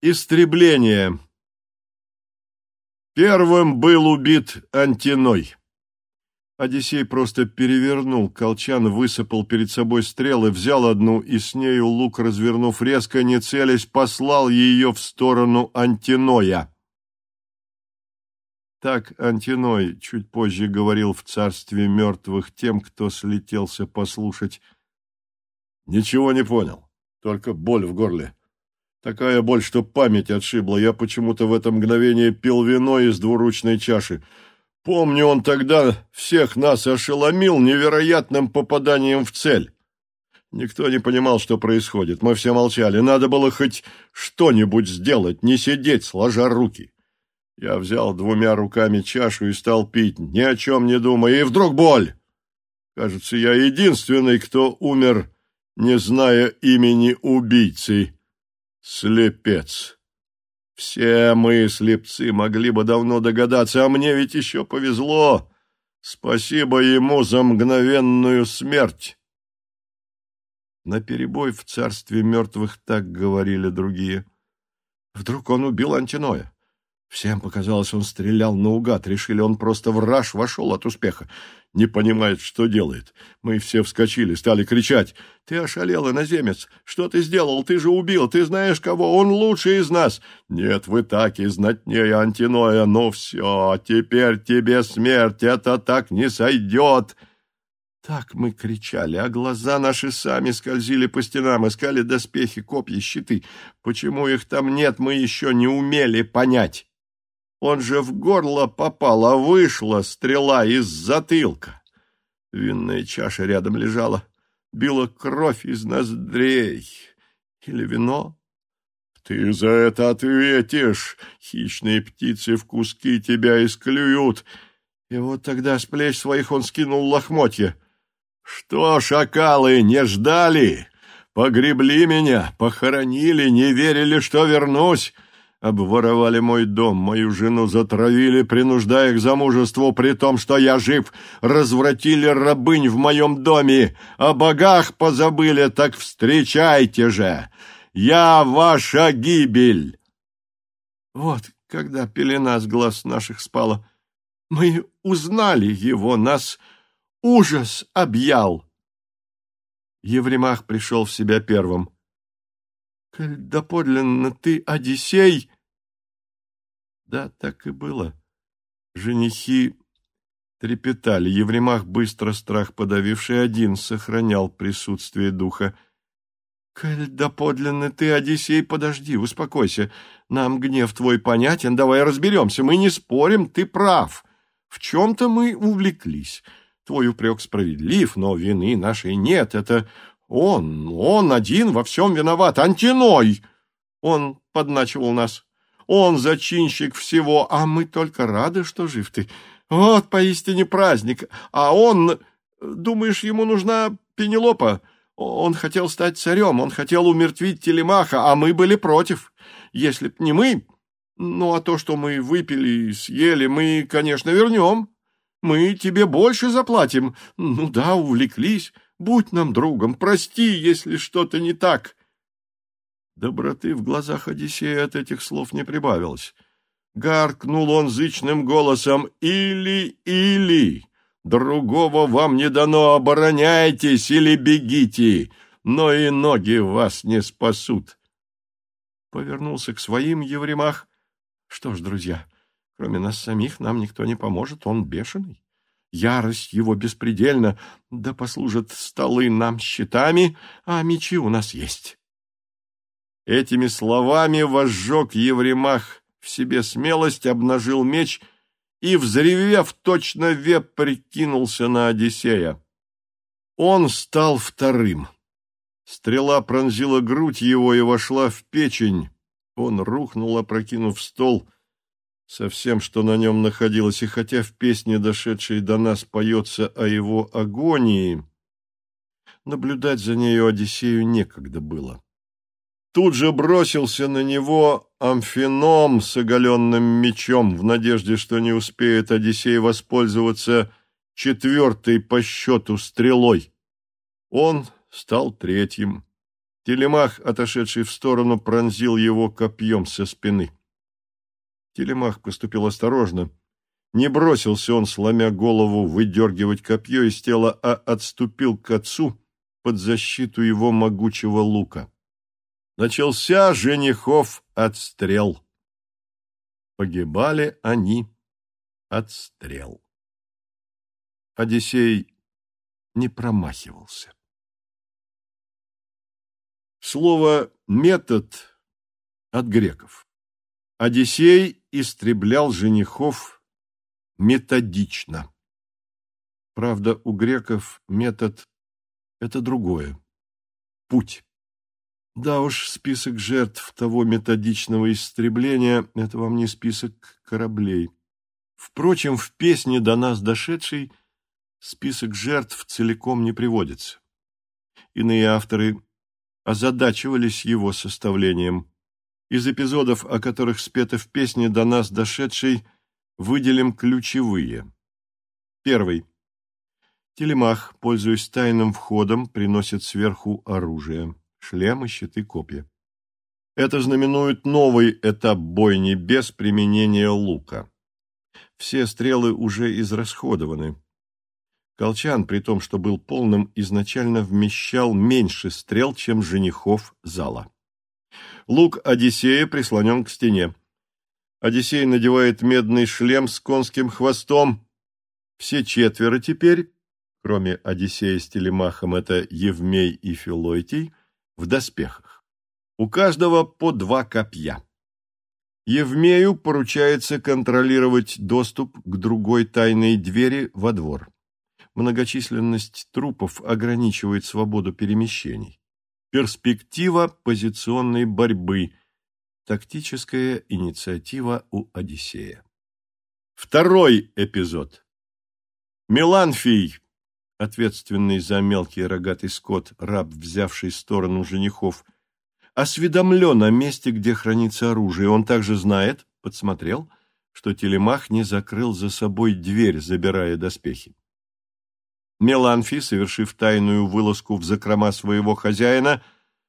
Истребление. Первым был убит Антиной. Одиссей просто перевернул колчан, высыпал перед собой стрелы, взял одну и с нею лук, развернув резко, не целясь, послал ее в сторону Антиноя. Так Антиной чуть позже говорил в царстве мертвых тем, кто слетелся послушать. Ничего не понял, только боль в горле. Такая боль, что память отшибла. Я почему-то в это мгновение пил вино из двуручной чаши. Помню, он тогда всех нас ошеломил невероятным попаданием в цель. Никто не понимал, что происходит. Мы все молчали. Надо было хоть что-нибудь сделать, не сидеть, сложа руки. Я взял двумя руками чашу и стал пить, ни о чем не думая, и вдруг боль. Кажется, я единственный, кто умер, не зная имени убийцы. Слепец. Все мы, слепцы, могли бы давно догадаться, а мне ведь еще повезло. Спасибо ему за мгновенную смерть. На перебой в царстве мертвых так говорили другие. Вдруг он убил Антиноя. Всем показалось, он стрелял наугад, решили, он просто в раж вошел от успеха. Не понимает, что делает. Мы все вскочили, стали кричать. «Ты ошалел, иноземец! Что ты сделал? Ты же убил! Ты знаешь кого? Он лучший из нас!» «Нет, вы так и знатнее Антиноя! Ну все, теперь тебе смерть! Это так не сойдет!» Так мы кричали, а глаза наши сами скользили по стенам, искали доспехи, копья, щиты. Почему их там нет, мы еще не умели понять. Он же в горло попал, а вышла стрела из затылка. Винная чаша рядом лежала, била кровь из ноздрей. Или вино? Ты за это ответишь. Хищные птицы в куски тебя исклюют. И вот тогда с плеч своих он скинул лохмотья. Что, шакалы, не ждали? Погребли меня, похоронили, не верили, что вернусь обворовали мой дом, мою жену затравили, принуждая к замужеству, при том, что я жив, развратили рабынь в моем доме, о богах позабыли, так встречайте же! Я ваша гибель!» Вот когда пелена с глаз наших спала, мы узнали его, нас ужас объял. Евремах пришел в себя первым. Коль доподлинно ты Одиссей... Да, так и было. Женихи трепетали. Евремах, быстро страх подавивший, один сохранял присутствие духа. «Коль доподлинно ты, Одиссей, подожди, успокойся. Нам гнев твой понятен, давай разберемся. Мы не спорим, ты прав. В чем-то мы увлеклись. Твой упрек справедлив, но вины нашей нет. Это он, он один во всем виноват, Антиной! Он подначивал нас. Он зачинщик всего, а мы только рады, что жив ты. Вот поистине праздник. А он... Думаешь, ему нужна Пенелопа? Он хотел стать царем, он хотел умертвить Телемаха, а мы были против. Если б не мы... Ну, а то, что мы выпили и съели, мы, конечно, вернем. Мы тебе больше заплатим. Ну да, увлеклись. Будь нам другом, прости, если что-то не так. Доброты в глазах Одиссея от этих слов не прибавилось. Гаркнул он зычным голосом «Или-или! Другого вам не дано, обороняйтесь или бегите, но и ноги вас не спасут!» Повернулся к своим Евремах. «Что ж, друзья, кроме нас самих нам никто не поможет, он бешеный. Ярость его беспредельна, да послужат столы нам щитами, а мечи у нас есть. Этими словами возжег Евремах в себе смелость, обнажил меч и, взревев, точно вепрь кинулся на Одиссея. Он стал вторым. Стрела пронзила грудь его и вошла в печень. Он рухнул, опрокинув стол — со всем, что на нем находилось, и хотя в песне, дошедшей до нас, поется о его агонии, наблюдать за нею Одиссею некогда было. Тут же бросился на него Амфином с оголенным мечом в надежде, что не успеет Одиссей воспользоваться четвертой по счету стрелой. Он стал третьим. Телемах, отошедший в сторону, пронзил его копьем со спины. Телемах поступил осторожно. Не бросился он, сломя голову, выдергивать копье из тела, а отступил к отцу под защиту его могучего лука. Начался женихов отстрел. Погибали они от стрел. Одиссей не промахивался. Слово «метод» от греков. Одиссей истреблял женихов методично. Правда, у греков метод — это другое. Путь. Да уж, список жертв того методичного истребления — это вам не список кораблей. Впрочем, в песне до нас дошедшей список жертв целиком не приводится. Иные авторы озадачивались его составлением. Из эпизодов, о которых спето в песне до нас дошедшей, выделим ключевые. Первый. Телемах, пользуясь тайным входом, приносит сверху оружие шлемы, щиты, копья. Это знаменует новый этап бойни без применения лука. Все стрелы уже израсходованы. Колчан, при том, что был полным, изначально вмещал меньше стрел, чем женихов зала. Лук Одиссея прислонен к стене. Одиссей надевает медный шлем с конским хвостом. Все четверо теперь, кроме Одиссея с телемахом, это Евмей и Филойтий, в доспехах. У каждого по два копья. Евмею поручается контролировать доступ к другой тайной двери во двор. Многочисленность трупов ограничивает свободу перемещений. Перспектива позиционной борьбы. Тактическая инициатива у Одиссея. Второй эпизод. Меланфий ответственный за мелкий рогатый скот, раб, взявший сторону женихов, осведомлен о месте, где хранится оружие. Он также знает, подсмотрел, что Телемах не закрыл за собой дверь, забирая доспехи. Меланфи, совершив тайную вылазку в закрома своего хозяина,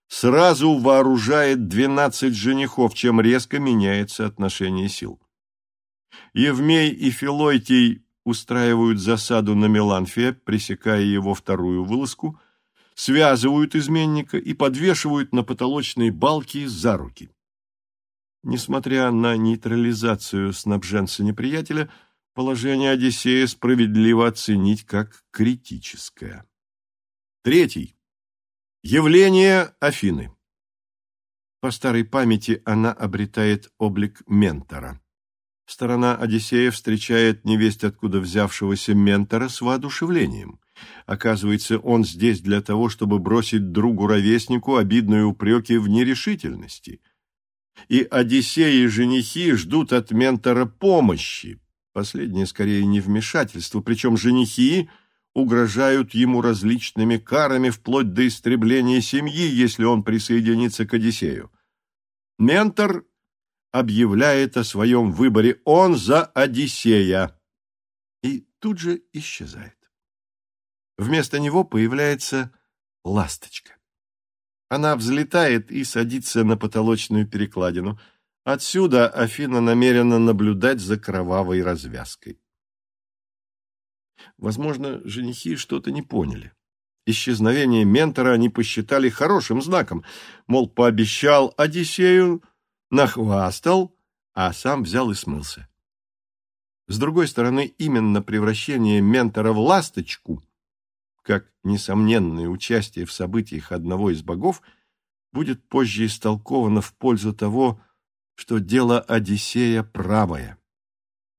сразу вооружает двенадцать женихов, чем резко меняется отношение сил. Евмей и Филойтий устраивают засаду на Меланфе, пресекая его вторую вылазку, связывают изменника и подвешивают на потолочной балке за руки. Несмотря на нейтрализацию снабженца неприятеля, положение Одиссея справедливо оценить как критическое. Третий. Явление Афины. По старой памяти она обретает облик ментора. Сторона Одиссея встречает невесть откуда взявшегося ментора с воодушевлением. Оказывается, он здесь для того, чтобы бросить другу-ровеснику обидные упреки в нерешительности. И Одиссей и женихи ждут от ментора помощи. Последнее скорее не вмешательство, причем женихи угрожают ему различными карами вплоть до истребления семьи, если он присоединится к Одиссею. Ментор объявляет о своем выборе. Он за Одиссея. И тут же исчезает. Вместо него появляется ласточка. Она взлетает и садится на потолочную перекладину. Отсюда Афина намерена наблюдать за кровавой развязкой. Возможно, женихи что-то не поняли. Исчезновение ментора они посчитали хорошим знаком, мол, пообещал Одиссею нахвастал, а сам взял и смылся. С другой стороны, именно превращение ментора в ласточку, как несомненное участие в событиях одного из богов, будет позже истолковано в пользу того, что дело Одиссея правое.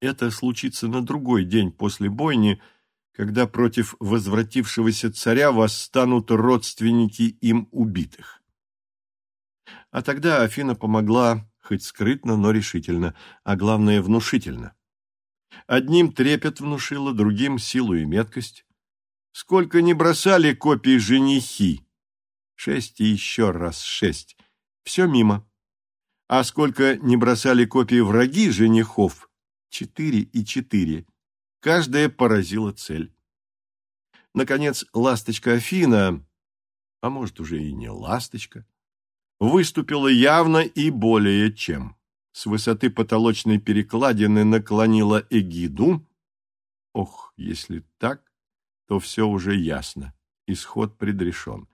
Это случится на другой день после бойни, когда против возвратившегося царя восстанут родственники им убитых. А тогда Афина помогла, хоть скрытно, но решительно, а главное, внушительно. Одним трепет внушила, другим — силу и меткость. Сколько не бросали копии женихи! Шесть и еще раз шесть. Все мимо. А сколько не бросали копии враги женихов! Четыре и четыре. Каждая поразила цель. Наконец, ласточка Афина, а может, уже и не ласточка — выступила явно и более чем. С высоты потолочной перекладины наклонила эгиду. Ох, если так, то все уже ясно. Исход предрешен.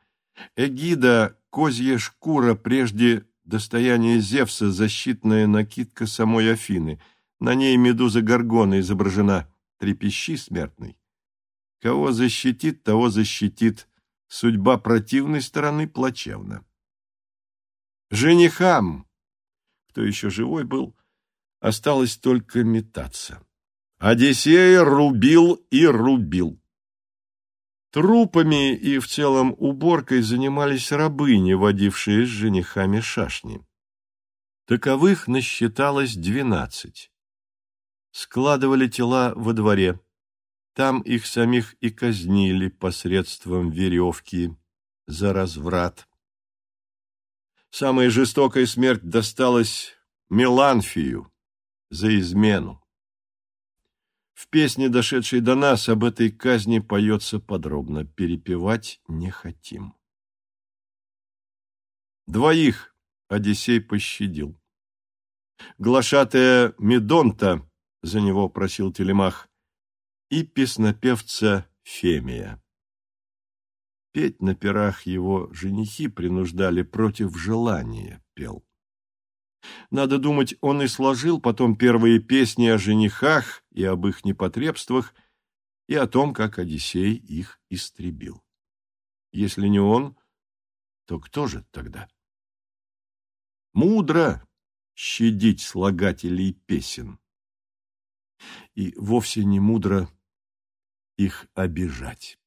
Эгида — козья шкура, прежде достояние Зевса, защитная накидка самой Афины. На ней медуза Горгона изображена, трепещи смертный. Кого защитит, того защитит. Судьба противной стороны плачевна. Женихам, кто еще живой был, осталось только метаться. Одиссей рубил и рубил. Трупами и в целом уборкой занимались рабыни, водившие с женихами шашни. Таковых насчиталось двенадцать. Складывали тела во дворе. Там их самих и казнили посредством веревки за разврат. Самая жестокая смерть досталась Меланфию за измену. В песне, дошедшей до нас, об этой казни поется подробно. Перепевать не хотим. Двоих Одиссей пощадил. Глашатая Медонта, за него просил Телемах, и песнопевца Фемия. Петь на пирах его женихи принуждали против желания, пел. Надо думать, он и сложил потом первые песни о женихах и об их непотребствах, и о том, как Одиссей их истребил. Если не он, то кто же тогда? Мудро щадить слагателей песен. И вовсе не мудро их обижать.